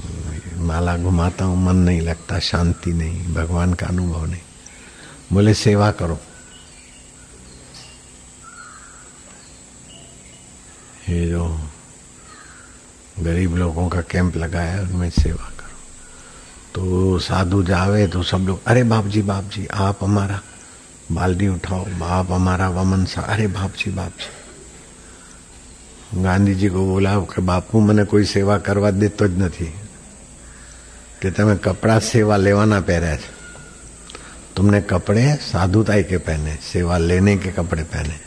माला घुमाता हूँ, मन नहीं लगता, शांति नहीं, भगवान का अनुभव नहीं। बोले, सेवा करो। ये जो गरीब लोगों का कैंप लगाया, उनमें सेवा तो साधु जावे तो सब लोग अरे बाप जी बाप जी आप हमारा बाल्टी उठाओ बाप हमारा वमन सा अरे बाप जी बाप जी ગાંધીજી કો બોલાવ કે બાપુ મને કોઈ સેવા કરવા દેતો જ નથી કે તમે કપડા સેવા લેવાના પહેર્યા છે तुमने कपड़े साधुताई के पहने सेवा लेने के कपड़े पहने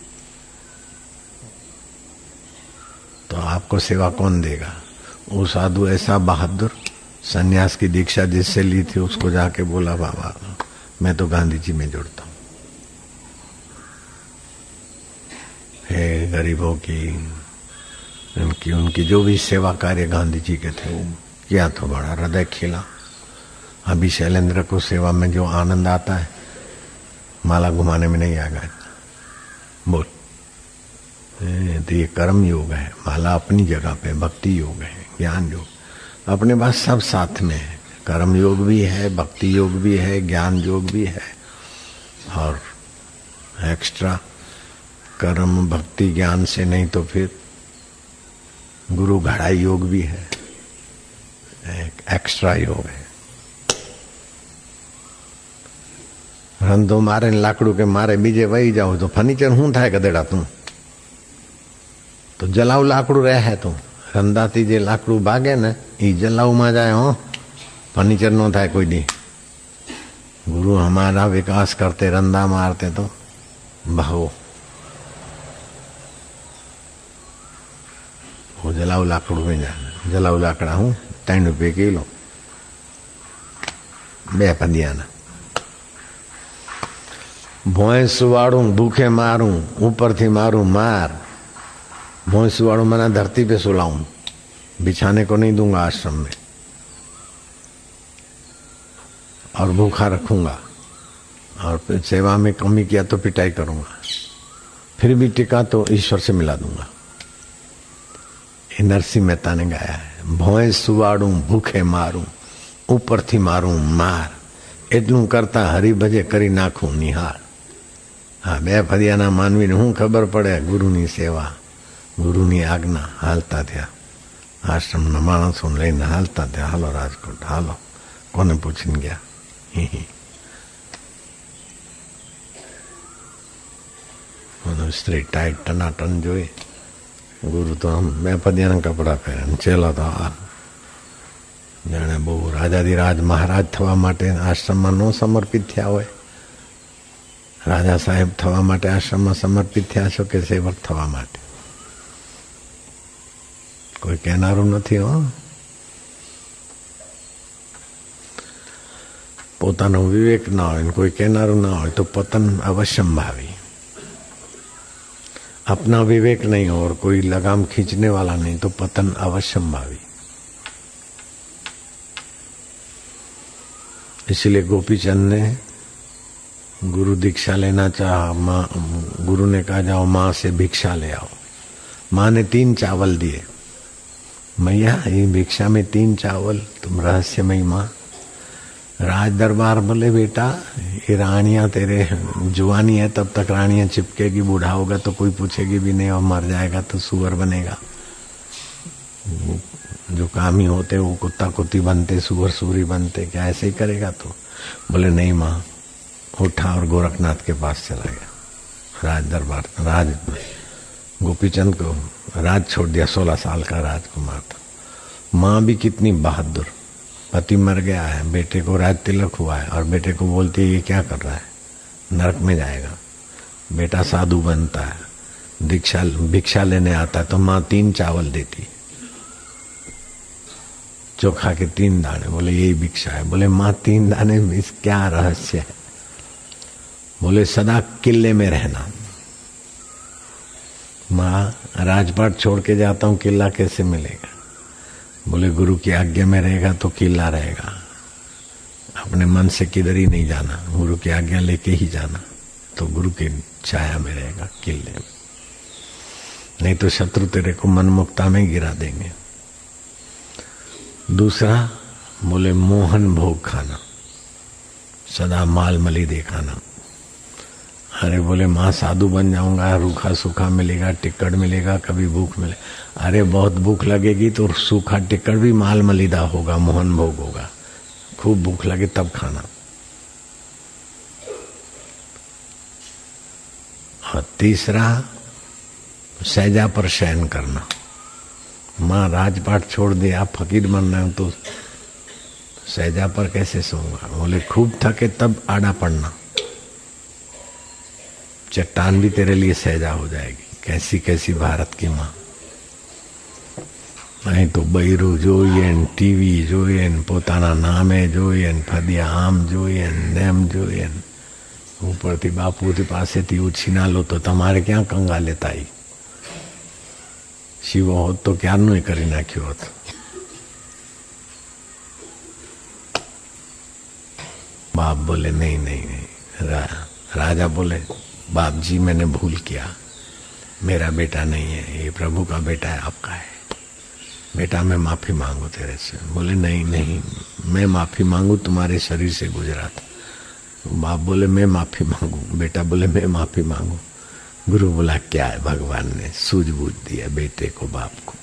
तो आपको सेवा कौन देगा वो साधु ऐसा बहादुर सन्यास की दीक्षा जिससे ली थी, उसको जाके बोला, बाबा, मैं तो गांधी जी में जुड़ता हूँ। हे गरीबों की उनकी उनकी जो भी सेवा कार्य गांधी जी के थे, वो किया तो बड़ा, हृदय खिला। अभी शैलेंद्र को सेवा में जो आनंद आता है, माला घुमाने में नहीं आएगा बोल। तो ये कर्म योग है, माला अपनी जगह पे, भक्ति योग है, ज्ञान योग। अपने पास सब साथ में है कर्म योग भी है भक्ति योग भी है ज्ञान योग भी है और एक्स्ट्रा कर्म भक्ति ज्ञान से नहीं तो फिर गुरु घड़ाई योग भी है एक एक्स्ट्रा योग है રંધો મારે ને લાકડું કે મારે બીજે વહી જાવ તો ફર્નિચર શું થાય ગધેડા તું તો જલાવ લાકડું રહે તું સંદાતી જે લાકડું ભાગે ને એ જલાવમાં જાય હો ફર્નિચર નો થાય કોઈ દી ગુરુ हमारा विकास करते रंदा मारते तो भावो वो जलाऊ लाकड़ू में जाना जलाऊ लाकड़ा हूँ तीन रुपये किलो બે પદિયાના ભોંય સુવાડું ભૂખે મારું ઉપરથી મારું માર भोंय सुवाड़ू मना धरती पे सुलाऊं बिछाने को नहीं दूंगा आश्रम में और भूखा रखूंगा और फिर सेवा में कमी किया तो पिटाई करूंगा फिर भी टिका तो ईश्वर से मिला दूंगा ये नरसिंह मेहता ने गाया है भोंय सुवाड़ू भूखे मारूं ऊपर थी मारूं मार એટલું કરતા હરિભજે કરી નાખું નિહાળ હા બે ફરિયાના માનવીને શું ખબર પડે ગુરુની સેવા ગુરુની આજ્ઞા હાલતા થયા આશ્રમના માણસોને લઈને હાલતા થયા હાલો રાજકોટ હાલો કોને પૂછીને ગયા સ્ત્રી ટાઈટ ટનાટન જોઈ ગુરુ તો આમ બે પદિયાના કપડાં પહેરે ચેલા તો આ જાણે બહુ રાજાધિરાજ મહારાજ થવા માટે આશ્રમમાં ન સમર્પિત થયા હોય રાજા સાહેબ થવા માટે આશ્રમમાં સમર્પિત થયા છો કે સેવક થવા માટે કોઈ કહેનારું નથી હો પોતાનો વિવેક ના હોય કોઈ કહેનારું ના હોય તો પતન અવશ્યંભાવી अपना विवेक नहीं और कोई लगाम खींचने वाला नहीं तो पतन अवश्यंभावी इसलिए गोपीचंद ने गुरु दीक्षा लेना चाहा माँ गुरु ने कहा जाओ माँ से भिक्षा ले आओ माँ ने तीन चावल दिए मैया, ये भिक्षा में तीन चावल, तुम रहस्यमयी माँ। राज दरबार बोले, बेटा, ये रानियाँ तेरे जुआनी है, तब तक रानियाँ चिपकेगी, बूढ़ा होगा तो कोई पूछेगी भी नहीं, और मर जाएगा तो सुअर बनेगा। जो कामी होते वो कुत्ता कुत्ती बनते सुअर सूरी बनते, क्या ऐसे ही करेगा तो? बोले, नहीं माँ, उठा और गोरखनाथ के पास चला गया राज दरबार राज गोपीचंद को राज छोड़ दिया, सोलह साल का राजकुमार था। माँ भी कितनी बहादुर। पति मर गया है, बेटे को राज तिलक हुआ है और बेटे को बोलती है, ये क्या कर रहा है? नरक में जाएगा। बेटा साधु बनता है, दीक्षा, भिक्षा लेने आता है तो माँ तीन चावल देती चोखा के तीन दाने, बोले, यही भिक्षा है। बोले, माँ, तीन दाने में इस क्या रहस्य है? बोले, सदा किले में रहना। माँ राजपाट छोड़ के जाता हूँ, किला कैसे मिलेगा? बोले, गुरु की आज्ञा में रहेगा तो किला रहेगा। अपने मन से किधर ही नहीं जाना, गुरु की आज्ञा लेके ही जाना तो गुरु की छाया में रहेगा किले में। नहीं तो शत्रु तेरे को मनमुक्ता में गिरा देंगे। दूसरा, बोले, मोहन भोग खाना, सदा माल मली देखाना। अरे बोले, माँ, साधु बन जाऊँगा, रूखा सूखा मिलेगा टिकट मिलेगा, कभी भूख मिले अरे बहुत भूख लगेगी तो सूखा टिकट भी माल मलिदा होगा, मोहन भोग होगा। खूब भूख लगे तब खाना। और तीसरा सहजा पर शयन करना। माँ, राजपाट छोड़ दे, आप फकीर बन रहे हो तो सहजा पर कैसे सोऊँगा? बोले, खूब थके तब आड़ा पड़ना चट्टान भी तेरे लिए सहजा हो जाएगी कैसी कैसी भारत की माँ नहीं तो બૈરું જોઈએ ટીવી જોઈએ પોતાના નામે જોઈએ ફદિયા આમ જોઈએ નેમ જોઈએ ઉપરથી બાપુથી પાસેથી ઉછીના લો તો તમારે ક્યાં કંગા લેતા શિવો હોત તો ક્યારનું કરી નાખ્યો હોત बाप बोले नहीं नहीं नहीं रा, राजा बोले बाप जी मैंने भूल किया। मेरा बेटा नहीं है, ये प्रभु का बेटा है आपका है। बेटा, मैं माफ़ी मांगू तेरे से। बोले, नहीं नहीं, मैं माफ़ी मांगू, तुम्हारे शरीर से गुजरा था। बाप बोले, मैं माफ़ी मांगू। बेटा बोले, मैं माफ़ी मांगू। गुरु बोला, क्या है भगवान ने सूझबूझ दिया बेटे को, बाप को?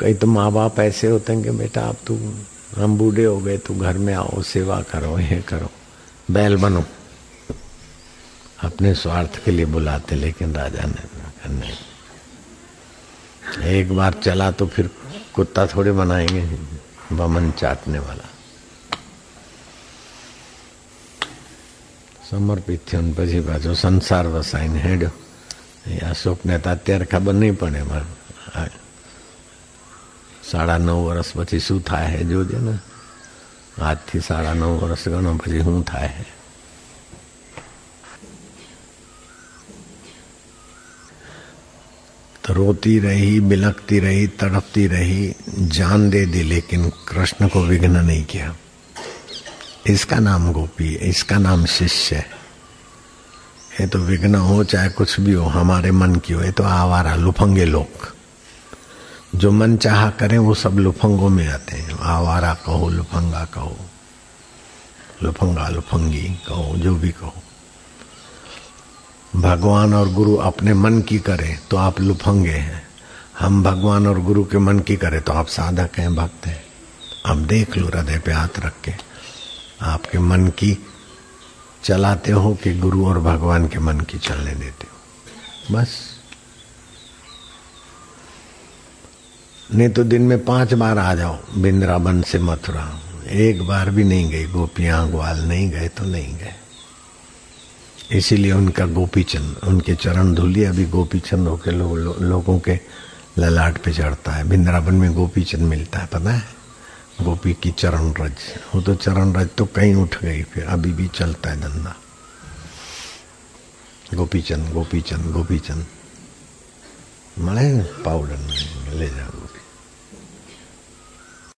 कई तो माँ बाप ऐसे होते हैं कि, बेटा, आप तू हम बूढ़े हो गए तू घर में आओ सेवा करो ये करो बैल बनो अपने स्वार्थ के लिए बुलाते लेकिन राजा ने नहीं एक बार चला तो फिर कुत्ता थोड़े बनाएंगे बमन चाटने वाला સમર્પિત થયો પછી પાછો સંસાર વસાઈને હેડ્યો એ અશોકને તો અત્યારે ખબર નહીં પડે સાડા નવ વર્ષ પછી શું થાય હે જોજે ને આજથી સાડા નવ વર્ષ ગણો પછી શું થાય હે तो रोती रही बिलकती रही तड़पती रही जान दे दी लेकिन कृष्ण को विघ्न नहीं किया इसका नाम गोपी इसका नाम शिष्य है ये तो विघ्न हो चाहे कुछ भी हो हमारे मन की हो ये तो आवारा लुफंगे लोग जो मन चाह करें, वो सब लुफंगों में आते हैं। आवारा कहो, लुफंगा कहो, लुफंगा, लुफंगी कहो, जो भी कहो। भगवान और गुरु अपने मन की करें तो आप लुफंगे हैं। हम भगवान और गुरु के मन की करें तो आप साधक हैं, भक्त हैं। अब देख लो, हृदय पे हाथ रख के। आपके मन की चलाते हो कि गुरु और भगवान के मन की चलने देते हो। बस। नहीं तो दिन में पाँच बार आ जाओ। वृंदावन से मथुरा। एक बार भी नहीं गई। गोपियाँ ग्वाल नहीं गए तो नहीं गए। इसीलिए उनका गोपीचंद उनके चरण धुली अभी गोपीचंद होके लो, लो, लोगों के ललाट पे चढ़ता है। वृंदावन में गोपीचंद मिलता है पता है? गोपी की चरण रज। वो तो चरण रज तो कहीं उठ गई फिर अभी भी चलता है धंधा। गोपीचंद गोपीचंद गोपीचंद मड़े पाउडर में ले जाओ।